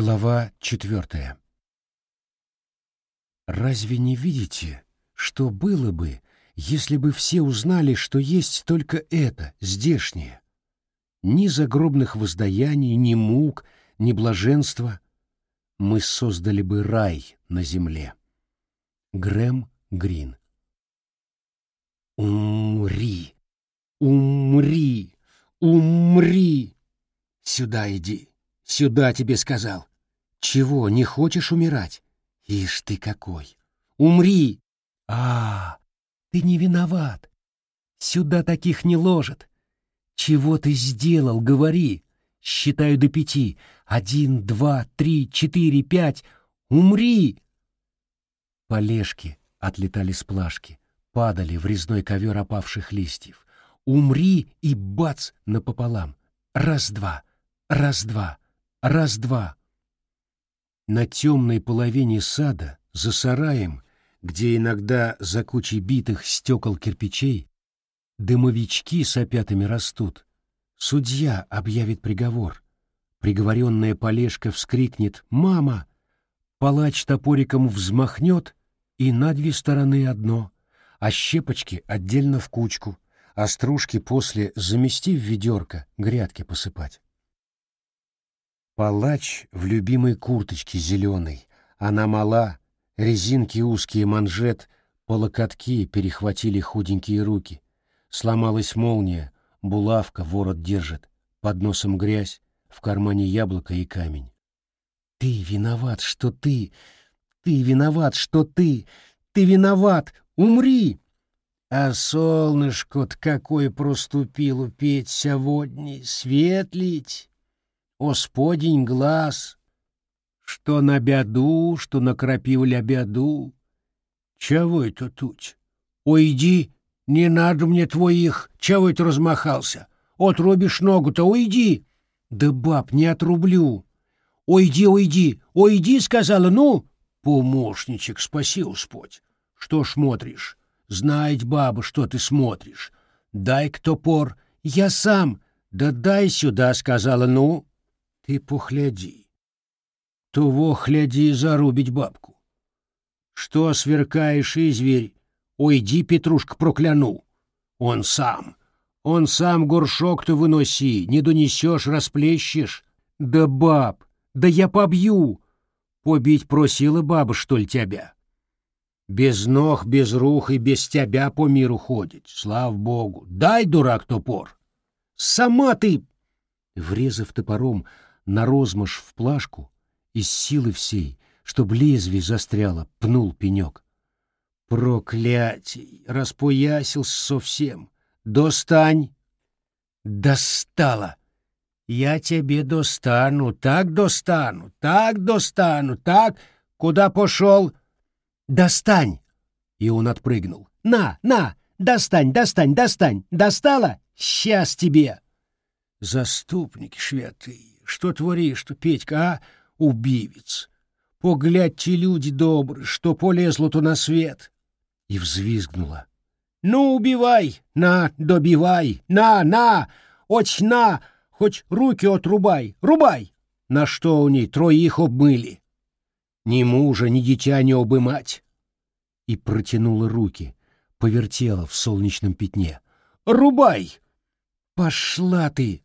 Глава четвертая. Разве не видите, что было бы, если бы все узнали, что есть только это, здешнее? Ни загробных воздаяний, ни мук, ни блаженства. Мы создали бы рай на земле. Грэм Грин. Умри, умри, умри. Сюда иди. Сюда тебе сказал. Чего, не хочешь умирать? Ишь ты какой! Умри! А, ты не виноват. Сюда таких не ложат. Чего ты сделал, говори. Считаю до пяти. Один, два, три, четыре, пять. Умри! Полежки отлетали с плашки, падали в резной ковер опавших листьев. Умри и бац напополам. Раз-два, раз-два. Раз-два. На темной половине сада, за сараем, где иногда за кучей битых стекол кирпичей, дымовички с опятами растут. Судья объявит приговор. Приговоренная Полешка вскрикнет «Мама!» Палач топориком взмахнет, и на две стороны одно, а щепочки отдельно в кучку, а стружки после замести в ведерко, грядки посыпать. Палач в любимой курточке зеленой. Она мала, резинки узкие манжет, по локотки перехватили худенькие руки. Сломалась молния, булавка ворот держит, под носом грязь, в кармане яблоко и камень. Ты виноват, что ты... Ты виноват, что ты... Ты виноват! Умри! А солнышко-то какое проступило петь сегодня, светлить! Господень глаз, что на бяду, что на крапивля бяду. Чего это тут? Ой, иди, не надо мне твоих, чего это размахался? Отрубишь ногу-то, уйди. Да, баб, не отрублю. Уйди, уйди, уйди, сказала, ну. Помощничек, спаси, Господь. Что смотришь? Знает баба, что ты смотришь. Дай-ка топор, я сам. Да дай сюда, сказала, ну. Ты погляди. Того гляди зарубить бабку. Что сверкаешь и зверь? Уйди, Петрушка, прокляну. Он сам. Он сам горшок-то выноси, не донесешь, расплещешь. Да баб, да я побью. Побить просила баба, что ли, тебя? Без ног, без рук и без тебя по миру ходит, слава богу. Дай, дурак, топор. Сама ты... Врезав топором, на розмаш в плашку, из силы всей, чтоб лезвие застряло, пнул пенек. Проклятий! Распоясился совсем. Достань! Достала! Я тебе достану, так достану, так достану, так... Куда пошел? Достань! И он отпрыгнул. На, на! Достань, достань, достань! Достала? Сейчас тебе! Заступники Что творишь-то, Петька, а, убивец? Поглядьте, люди добрые, что полезло-то на свет. И взвизгнула. Ну, убивай, на, добивай, на, на, хоть на, хоть руки отрубай, рубай. На что у ней троих обмыли? Ни мужа, ни дитя не обымать. И протянула руки, повертела в солнечном пятне. Рубай! Пошла ты!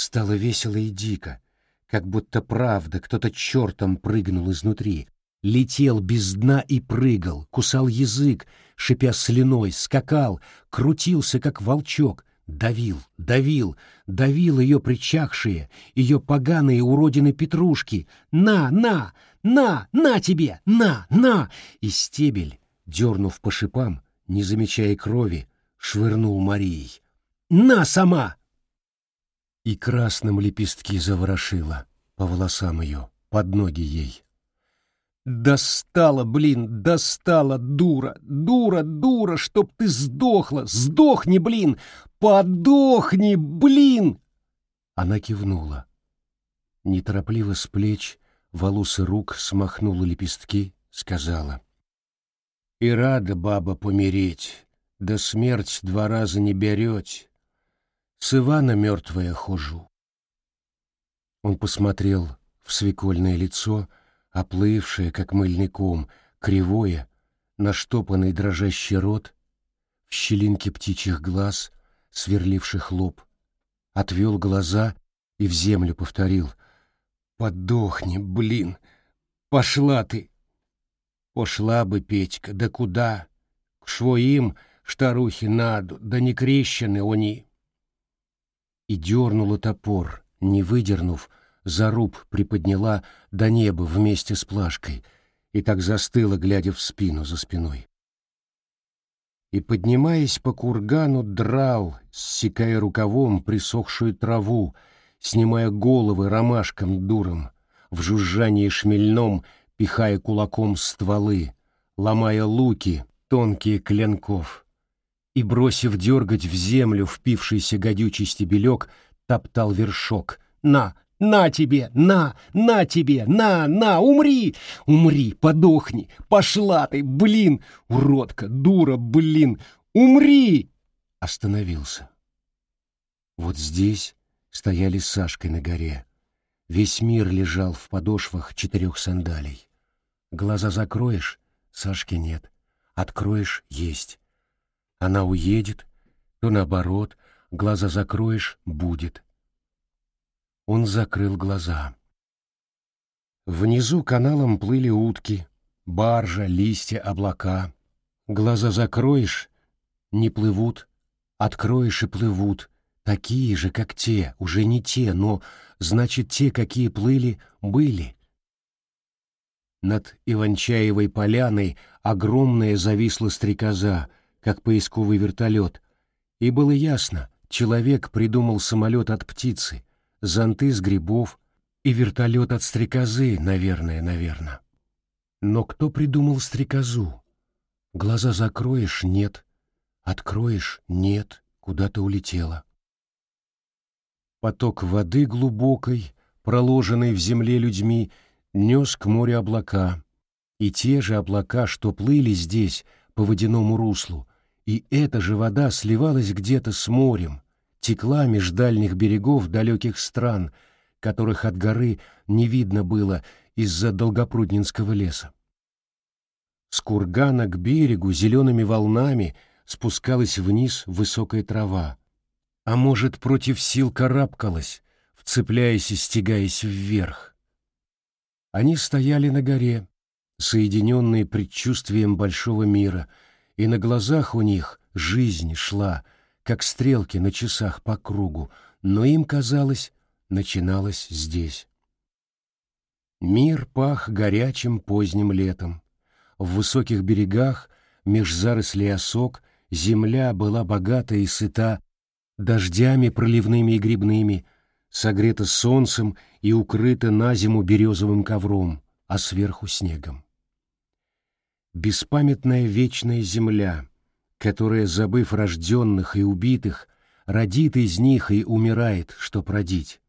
Стало весело и дико, как будто правда кто-то чертом прыгнул изнутри, летел без дна и прыгал, кусал язык, шипя слюной, скакал, крутился, как волчок, давил, давил, давил ее причахшие, ее поганые уродины петрушки. «На, на, на, на тебе, на, на!» И стебель, дернув по шипам, не замечая крови, швырнул Марией. «На сама!» И красным лепестки заворошила по волосам ее, под ноги ей. «Достала, блин, достала, дура, дура, дура, чтоб ты сдохла! Сдохни, блин! Подохни, блин!» Она кивнула. Неторопливо с плеч, волосы рук смахнула лепестки, сказала. «И рада баба помереть, да смерть два раза не берете. С Ивана мертвая хожу. Он посмотрел в свекольное лицо, оплывшее, как мыльный ком, кривое, наштопанный дрожащий рот, в щелинке птичьих глаз, сверливших лоб, отвел глаза и в землю повторил «Подохни, блин! Пошла ты!» «Пошла бы, Петька, да куда? К швоим, штарухи наду, да не крещены они!» И дернула топор, не выдернув, заруб приподняла до неба вместе с плашкой и так застыла, глядя в спину за спиной. И, поднимаясь по кургану, драл, ссекая рукавом присохшую траву, снимая головы ромашкам дуром, в жужжании шмельном пихая кулаком стволы, ломая луки, тонкие клинков. И, бросив дергать в землю впившийся гадючий стебелек, топтал вершок. «На, на тебе, на, на тебе, на, на, умри, умри, подохни, пошла ты, блин, уродка, дура, блин, умри!» Остановился. Вот здесь стояли с Сашкой на горе. Весь мир лежал в подошвах четырех сандалий. Глаза закроешь — Сашки нет. Откроешь — есть. Она уедет, то наоборот, глаза закроешь — будет. Он закрыл глаза. Внизу каналом плыли утки, баржа, листья, облака. Глаза закроешь — не плывут, откроешь и плывут, такие же, как те, уже не те, но, значит, те, какие плыли, были. Над Иванчаевой поляной огромная зависла стрекоза, как поисковый вертолет, и было ясно, человек придумал самолет от птицы, зонты с грибов и вертолет от стрекозы, наверное, наверное. Но кто придумал стрекозу? Глаза закроешь — нет. Откроешь — нет, куда-то улетела. Поток воды глубокой, проложенной в земле людьми, нес к морю облака. И те же облака, что плыли здесь по водяному руслу, и эта же вода сливалась где-то с морем, текла меж дальних берегов далеких стран, которых от горы не видно было из-за Долгопруднинского леса. С кургана к берегу зелеными волнами спускалась вниз высокая трава, а может, против сил карабкалась, вцепляясь и стягаясь вверх. Они стояли на горе, соединенные предчувствием большого мира, и на глазах у них жизнь шла — как стрелки на часах по кругу, но им казалось, начиналось здесь. Мир пах горячим поздним летом. В высоких берегах, меж зарослей осок, земля была богата и сыта дождями проливными и грибными, согрета солнцем и укрыта на зиму березовым ковром, а сверху снегом. Беспамятная вечная земля, которая, забыв рожденных и убитых, родит из них и умирает, чтоб родить,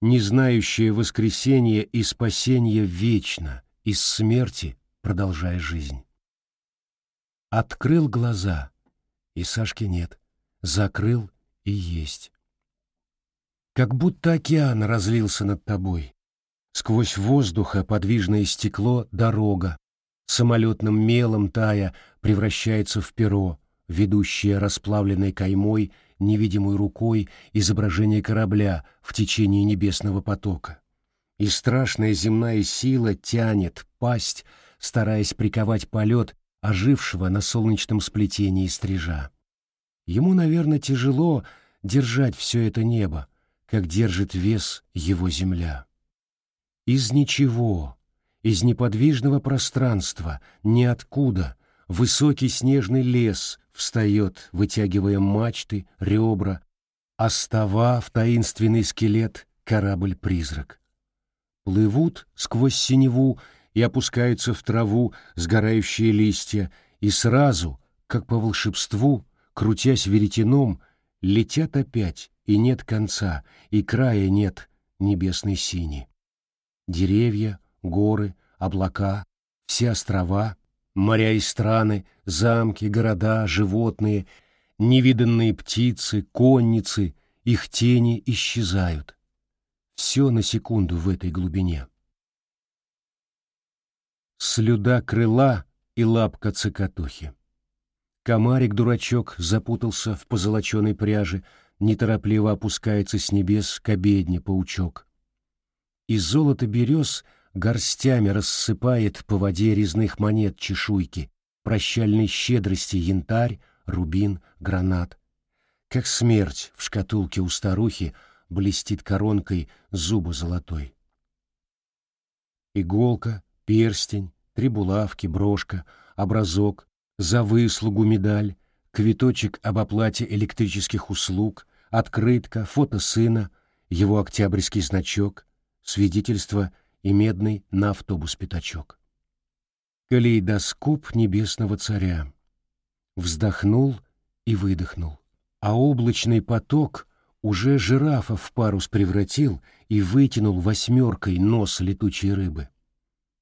не знающая воскресения и спасения вечно, из смерти продолжая жизнь. Открыл глаза, и Сашки нет, закрыл и есть. Как будто океан разлился над тобой. Сквозь воздуха подвижное стекло — дорога, самолетным мелом тая превращается в перо, ведущее расплавленной каймой, невидимой рукой изображение корабля в течение небесного потока. И страшная земная сила тянет пасть, стараясь приковать полет ожившего на солнечном сплетении стрижа. Ему, наверное, тяжело держать все это небо, как держит вес его земля. Из ничего, из неподвижного пространства, ниоткуда, высокий снежный лес встает, вытягивая мачты, ребра, остава в таинственный скелет корабль-призрак. Плывут сквозь синеву и опускаются в траву сгорающие листья, и сразу, как по волшебству, крутясь веретеном, летят опять, и нет конца, и края нет небесной сини. Деревья, горы, облака, все острова, Моря и страны, замки, города, животные, невиданные птицы, конницы, их тени исчезают. Все на секунду в этой глубине. слюда крыла и лапка цикатухи. Комарик-дурачок запутался в позолоченной пряже, неторопливо опускается с небес к обедне паучок. И золото берез горстями рассыпает по воде резных монет чешуйки, прощальной щедрости янтарь, рубин, гранат. Как смерть в шкатулке у старухи блестит коронкой зуба золотой. Иголка, перстень, три булавки, брошка, образок, за выслугу медаль, квиточек об оплате электрических услуг, открытка, фото сына, его октябрьский значок, свидетельство и медный на автобус пятачок. Калейдоскоп небесного царя. Вздохнул и выдохнул, а облачный поток уже жирафа в парус превратил и вытянул восьмеркой нос летучей рыбы.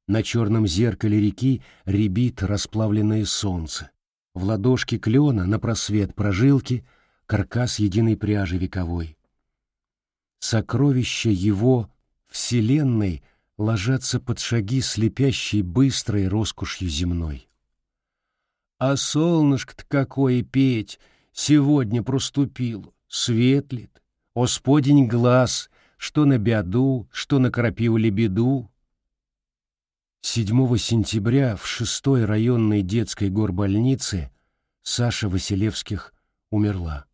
На черном зеркале реки рябит расплавленное солнце. В ладошке клена на просвет прожилки каркас единой пряжи вековой. Сокровища его вселенной ложатся под шаги слепящей быстрой роскошью земной. А солнышко-то какое петь! Сегодня проступил, светлит, Господень глаз, что на беду, что на крапиву лебеду, 7 сентября в 6 районной детской горбольнице Саша Василевских умерла.